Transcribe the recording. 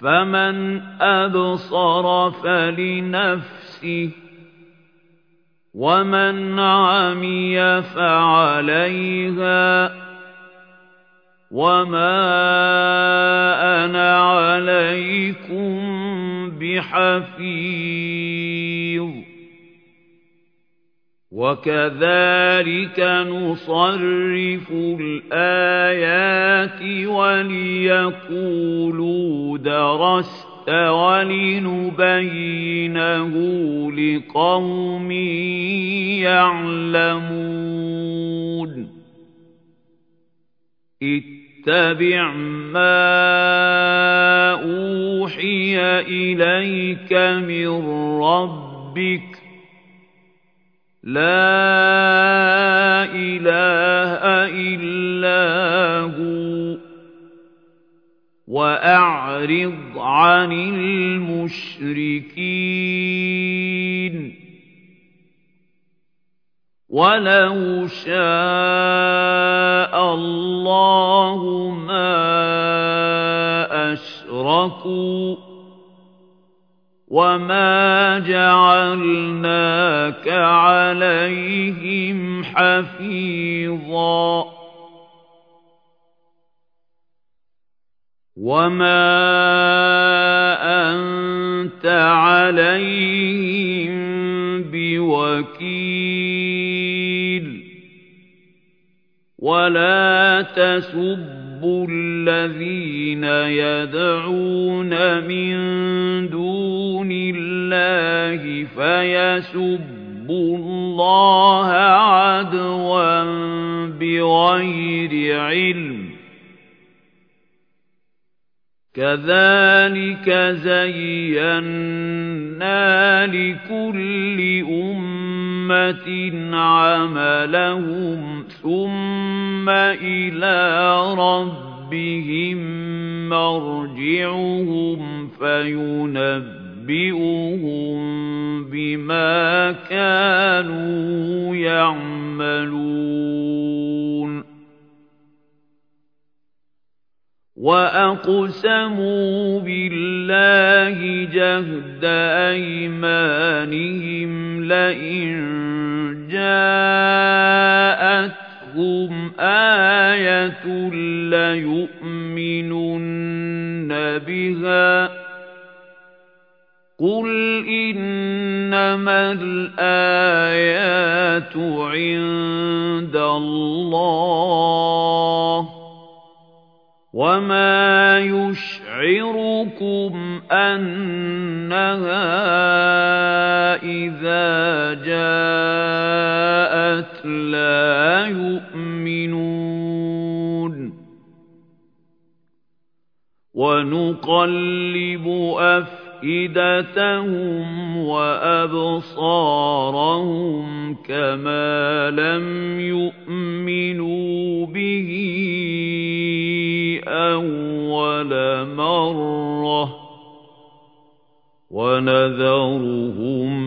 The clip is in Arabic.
فَمَنْ أَبْصَرَ فَلِنَفْسِهِ وَمَنْ عَمِيَ فَعَلَيْهَا وَمَا أَنَا عَلَيْكُمْ بِحَفِيظٍ وَكَذَلِكَ نُصَرِّفُ الْآيَاتِ وَلِيَقُولُوا دَرَسْتَ وَلِنُبَيِّنَهُ لِقَوْمٍ يَعْلَمُونَ اتَّبِعْ مَا أُوحِيَ إِلَيْكَ مِن رَّبِّكَ لَا إِلَٰهَ إِلَّا هُوَ وَأَعْرِضْ عَنِ الْمُشْرِكِينَ. وَلَوْ شَاءَ اللَّهُ وَمَا جَعَلْنَاكَ عَلَيْهِمْ حَفِيظًا وَمَا أَنْتَ عَلَيْهِمْ بِوَكِيلٍ وَلَا تَسُبُّوا الَّذِينَ يَدْعُونَ مِن دُونِ اللَّهِ فَيَسُبُّوا اللَّهَ عَدْوًا بِغَيْرِ عِلْمٍ كَذَلِكَ زَيَّنَّا لِكُلِّ أُمَّةٍ عَمَلَهُمْ ثُمَّ إِلَىٰ رَبِّهِم مَّرْجِعُهُمْ فَيُنَبِّئُهُم بِمَا كَانُوا يَعْمَلُونَ وَأَقْسَمُوا بِاللَّهِ جَهْدَ أَيْمَانِهِمْ لَئِن جَاءَتْهُمْ آيَةٌ لَّيُؤْمِنُنَّ بِهَا ۚ قُلْ إِنَّمَا الْآيَاتُ عِندَ اللَّهِ ۖ وَمَا يُشْعِرُكُمْ أَنَّهَا إِذَا جَاءَتْ لَا يُؤْمِنُونَ وَنُقَلِّبُ أَفْئِدَتَهُمْ وَأَبْصَارَهُمْ كَمَا لَمْ يُؤْمِنُوا بِهِ أَوَّلَ مَرَّةٍ وَنَذَرُهُمْ